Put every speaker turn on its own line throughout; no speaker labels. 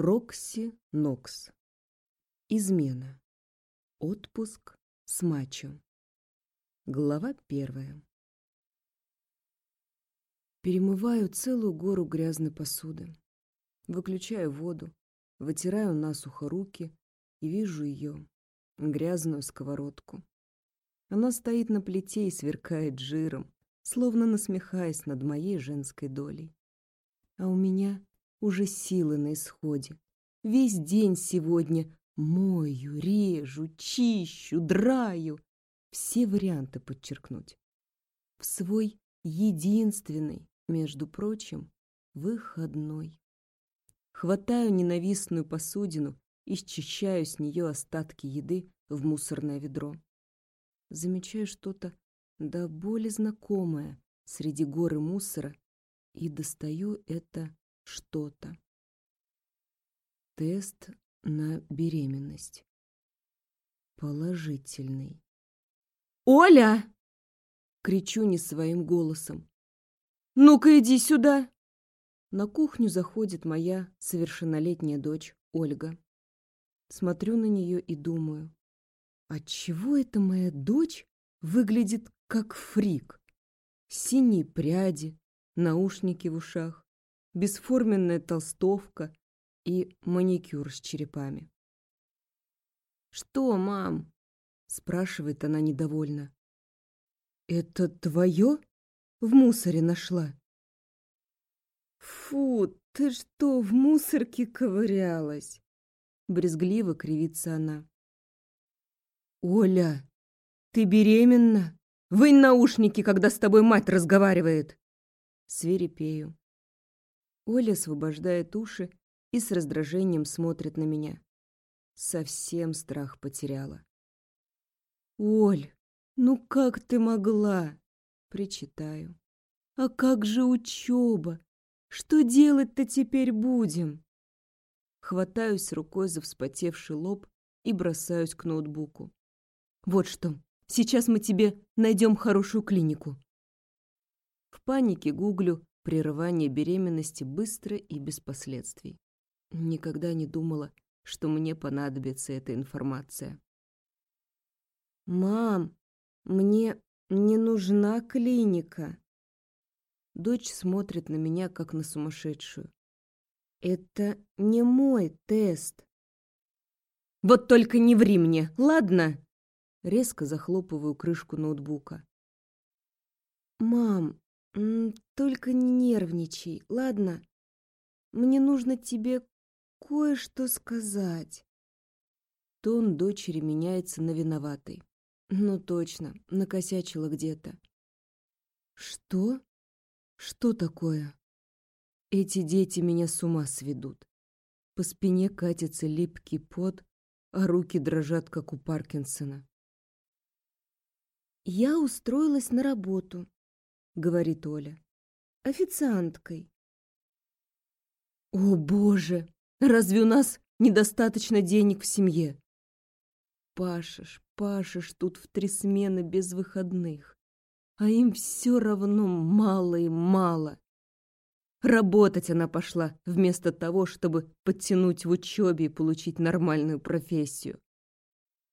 Рокси Нокс. Измена. Отпуск с мачо. Глава первая. Перемываю целую гору грязной посуды. Выключаю воду, вытираю насухо руки и вижу ее, грязную сковородку. Она стоит на плите и сверкает жиром, словно насмехаясь над моей женской долей. А у меня уже силы на исходе. Весь день сегодня мою, режу, чищу, драю. Все варианты подчеркнуть. В свой единственный, между прочим, выходной. Хватаю ненавистную посудину и счищаю с нее остатки еды в мусорное ведро. Замечаю что-то до боли знакомое среди горы мусора и достаю это что-то. Тест на беременность. Положительный. «Оля!» — кричу не своим голосом. «Ну-ка иди сюда!» На кухню заходит моя совершеннолетняя дочь Ольга. Смотрю на нее и думаю, отчего эта моя дочь выглядит как фрик? Синие пряди, наушники в ушах, бесформенная толстовка и маникюр с черепами. «Что, мам?» — спрашивает она недовольно. «Это твое? В мусоре нашла?» «Фу, ты что, в мусорке ковырялась?» Брезгливо кривится она. «Оля, ты беременна? Вынь наушники, когда с тобой мать разговаривает!» Свирепею. Оля освобождает уши и с раздражением смотрит на меня. Совсем страх потеряла. «Оль, ну как ты могла?» Причитаю. «А как же учеба? Что делать-то теперь будем?» Хватаюсь рукой за вспотевший лоб и бросаюсь к ноутбуку. «Вот что, сейчас мы тебе найдем хорошую клинику». В панике гуглю прерывание беременности быстро и без последствий. Никогда не думала, что мне понадобится эта информация. «Мам, мне не нужна клиника». Дочь смотрит на меня, как на сумасшедшую. «Это не мой тест». «Вот только не ври мне, ладно?» Резко захлопываю крышку ноутбука. «Мам, только не нервничай, ладно? Мне нужно тебе кое-что сказать. Тон дочери меняется на виноватый. Ну точно, накосячила где-то. Что? Что такое? Эти дети меня с ума сведут. По спине катится липкий пот, а руки дрожат, как у Паркинсона. Я устроилась на работу говорит Оля. Официанткой. О, боже, разве у нас недостаточно денег в семье? Пашешь, пашешь тут в три смены без выходных, а им все равно мало и мало. Работать она пошла вместо того, чтобы подтянуть в учебе и получить нормальную профессию.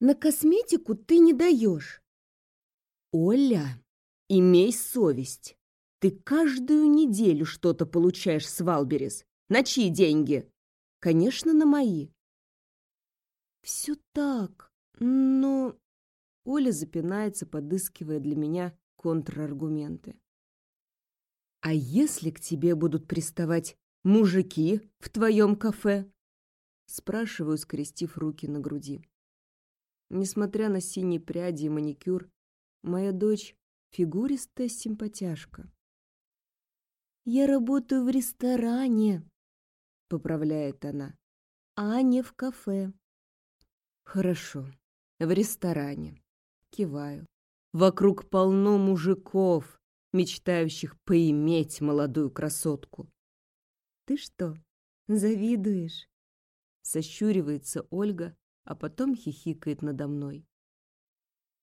На косметику ты не даешь. Оля, Имей совесть. Ты каждую неделю что-то получаешь с Валберис. На чьи деньги? Конечно, на мои. Все так, но... Оля запинается, подыскивая для меня контраргументы. А если к тебе будут приставать мужики в твоем кафе? Спрашиваю, скрестив руки на груди. Несмотря на синие пряди и маникюр, моя дочь фигуристая симпатяшка. «Я работаю в ресторане», — поправляет она, — «а не в кафе». «Хорошо, в ресторане», — киваю. «Вокруг полно мужиков, мечтающих поиметь молодую красотку». «Ты что, завидуешь?» Сощуривается Ольга, а потом хихикает надо мной.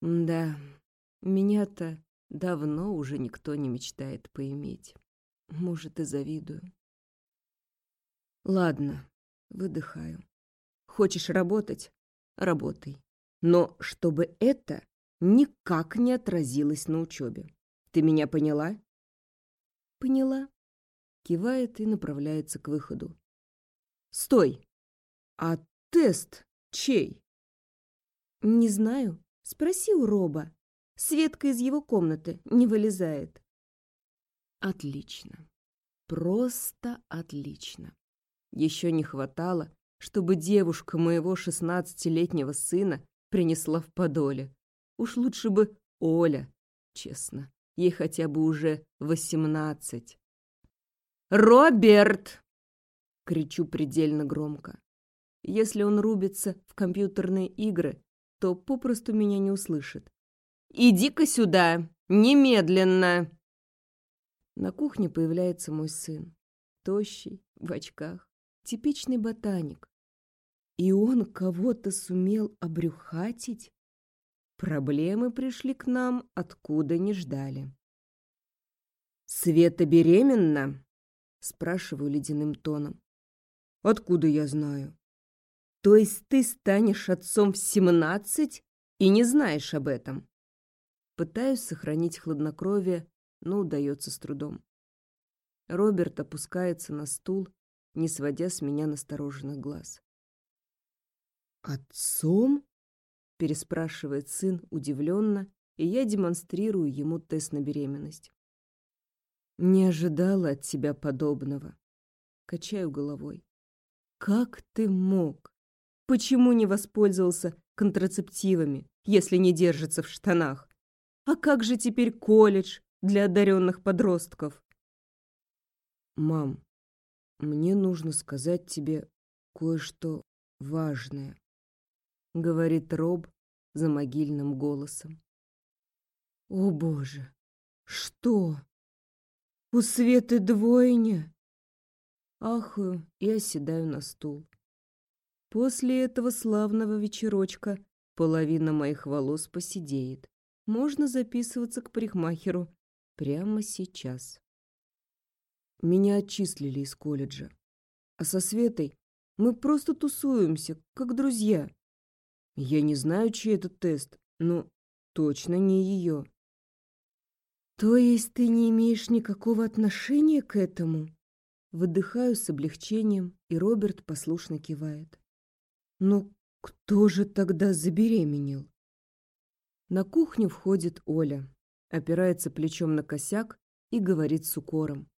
«Да, меня-то Давно уже никто не мечтает поиметь. Может, и завидую. Ладно, Выдыхаю. Хочешь работать? Работай. Но чтобы это никак не отразилось на учебе. Ты меня поняла? Поняла. Кивает и направляется к выходу. Стой! А тест чей? Не знаю. Спроси у Роба. Светка из его комнаты не вылезает. Отлично. Просто отлично. Еще не хватало, чтобы девушка моего шестнадцатилетнего сына принесла в подоле. Уж лучше бы Оля, честно. Ей хотя бы уже восемнадцать. «Роберт!» — кричу предельно громко. Если он рубится в компьютерные игры, то попросту меня не услышит. «Иди-ка сюда! Немедленно!» На кухне появляется мой сын. Тощий, в очках. Типичный ботаник. И он кого-то сумел обрюхатить? Проблемы пришли к нам, откуда не ждали. «Света беременна?» — спрашиваю ледяным тоном. «Откуда я знаю?» «То есть ты станешь отцом в семнадцать и не знаешь об этом?» Пытаюсь сохранить хладнокровие, но удается с трудом. Роберт опускается на стул, не сводя с меня настороженных глаз. «Отцом?» — переспрашивает сын удивленно, и я демонстрирую ему тест на беременность. «Не ожидала от тебя подобного». Качаю головой. «Как ты мог? Почему не воспользовался контрацептивами, если не держится в штанах? А как же теперь колледж для одаренных подростков?» «Мам, мне нужно сказать тебе кое-что важное», — говорит Роб за могильным голосом. «О, Боже! Что? У Светы двойня?» Ахаю и оседаю на стул. После этого славного вечерочка половина моих волос посидеет. Можно записываться к парикмахеру прямо сейчас. Меня отчислили из колледжа. А со Светой мы просто тусуемся, как друзья. Я не знаю, чей это тест, но точно не ее. То есть ты не имеешь никакого отношения к этому? Выдыхаю с облегчением, и Роберт послушно кивает. Но кто же тогда забеременел? На кухню входит Оля, опирается плечом на косяк и говорит с укором.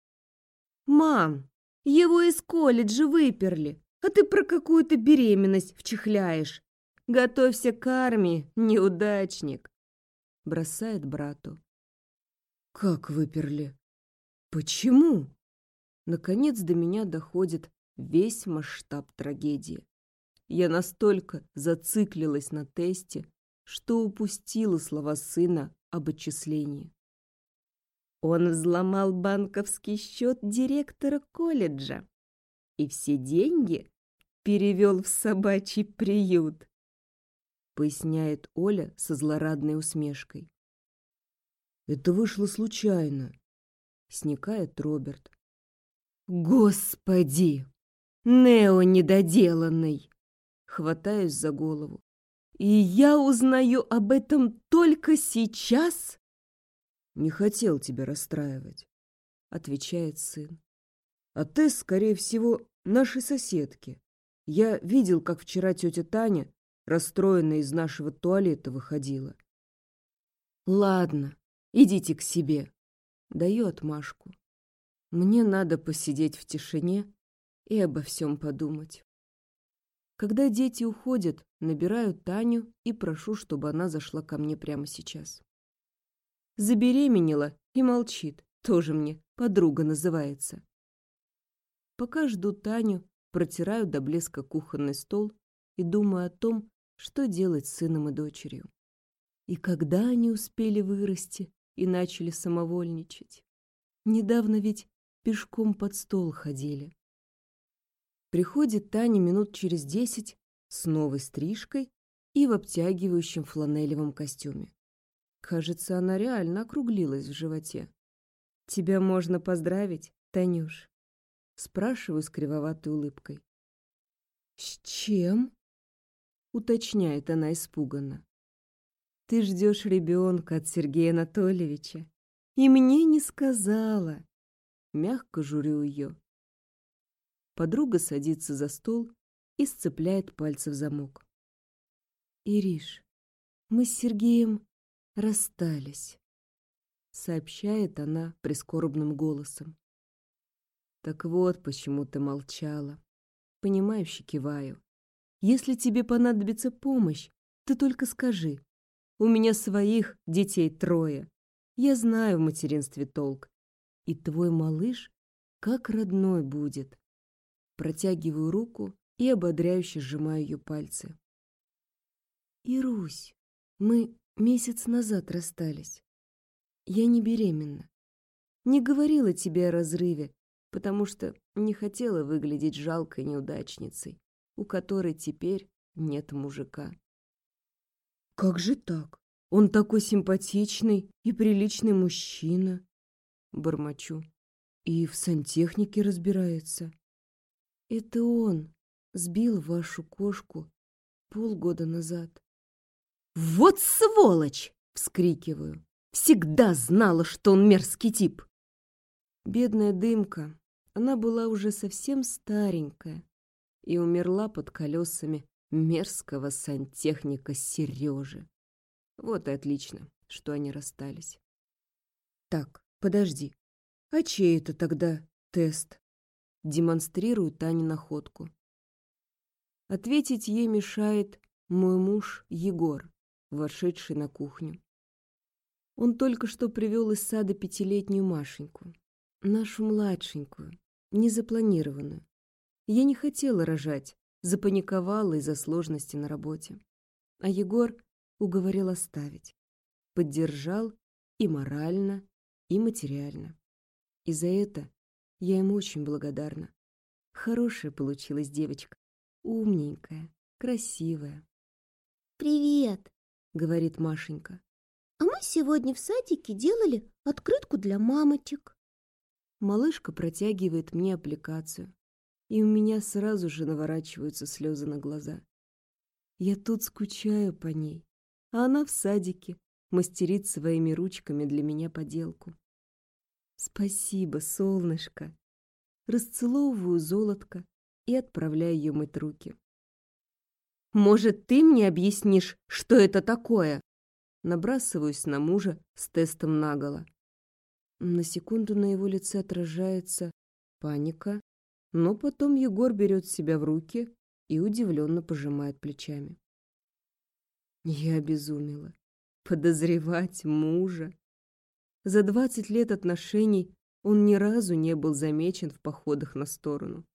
«Мам, его из колледжа выперли, а ты про какую-то беременность вчихляешь. Готовься к армии, неудачник!» Бросает брату. «Как выперли? Почему?» Наконец до меня доходит весь масштаб трагедии. Я настолько зациклилась на тесте, что упустила слова сына об отчислении. Он взломал банковский счет директора колледжа и все деньги перевел в собачий приют, поясняет Оля со злорадной усмешкой. Это вышло случайно, сникает Роберт. Господи! Нео недоделанный! Хватаюсь за голову. И я узнаю об этом только сейчас? «Не хотел тебя расстраивать», — отвечает сын. «А ты, скорее всего, нашей соседки. Я видел, как вчера тетя Таня, расстроенная из нашего туалета, выходила». «Ладно, идите к себе», — даю отмашку. «Мне надо посидеть в тишине и обо всем подумать». Когда дети уходят, набираю Таню и прошу, чтобы она зашла ко мне прямо сейчас. Забеременела и молчит. Тоже мне подруга называется. Пока жду Таню, протираю до блеска кухонный стол и думаю о том, что делать с сыном и дочерью. И когда они успели вырасти и начали самовольничать? Недавно ведь пешком под стол ходили. Приходит Таня минут через десять с новой стрижкой и в обтягивающем фланелевом костюме. Кажется, она реально округлилась в животе. «Тебя можно поздравить, Танюш?» Спрашиваю с кривоватой улыбкой. «С чем?» — уточняет она испуганно. «Ты ждешь ребенка от Сергея Анатольевича, и мне не сказала». Мягко журю ее. Подруга садится за стол и сцепляет пальцы в замок. «Ириш, мы с Сергеем расстались», — сообщает она прискорбным голосом. «Так вот, почему ты молчала». Понимающе киваю. «Если тебе понадобится помощь, ты только скажи. У меня своих детей трое. Я знаю в материнстве толк. И твой малыш как родной будет». Протягиваю руку и ободряюще сжимаю ее пальцы. «Ирусь, мы месяц назад расстались. Я не беременна. Не говорила тебе о разрыве, потому что не хотела выглядеть жалкой неудачницей, у которой теперь нет мужика. «Как же так? Он такой симпатичный и приличный мужчина!» Бормочу. «И в сантехнике разбирается». «Это он сбил вашу кошку полгода назад». «Вот сволочь!» — вскрикиваю. «Всегда знала, что он мерзкий тип!» Бедная дымка, она была уже совсем старенькая и умерла под колесами мерзкого сантехника Сережи. Вот и отлично, что они расстались. Так, подожди, а чей это тогда тест? Демонстрирую Тане находку. Ответить ей мешает мой муж Егор, вошедший на кухню. Он только что привел из сада пятилетнюю Машеньку, нашу младшенькую, незапланированную. Я не хотела рожать, запаниковала из-за сложности на работе. А Егор уговорил оставить. Поддержал и морально, и материально. И за это я ему очень благодарна. Хорошая получилась девочка. Умненькая, красивая.
«Привет!»
— говорит Машенька.
«А мы сегодня в садике делали открытку для мамочек».
Малышка протягивает мне аппликацию, и у меня сразу же наворачиваются слезы на глаза. Я тут скучаю по ней, а она в садике мастерит своими ручками для меня поделку. Спасибо, солнышко. Расцеловываю золотко и отправляю ее мыть руки. Может, ты мне объяснишь, что это такое? Набрасываюсь на мужа с тестом наголо. На секунду на его лице отражается паника, но потом Егор берет себя в руки и удивленно пожимает плечами. Я обезумела. Подозревать мужа. За двадцать лет отношений он ни разу не был замечен в походах на сторону.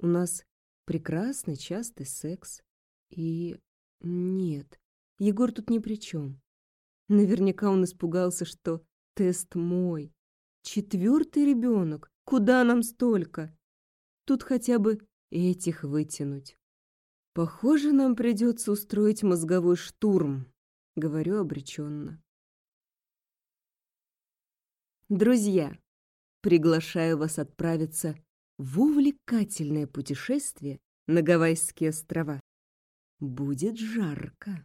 У нас прекрасный частый секс. И нет, Егор тут ни при чем. Наверняка он испугался, что Тест мой. Четвертый ребенок. Куда нам столько? Тут хотя бы этих вытянуть. Похоже, нам придется устроить мозговой штурм, говорю обреченно. Друзья, приглашаю вас отправиться в увлекательное путешествие на Гавайские острова. Будет жарко.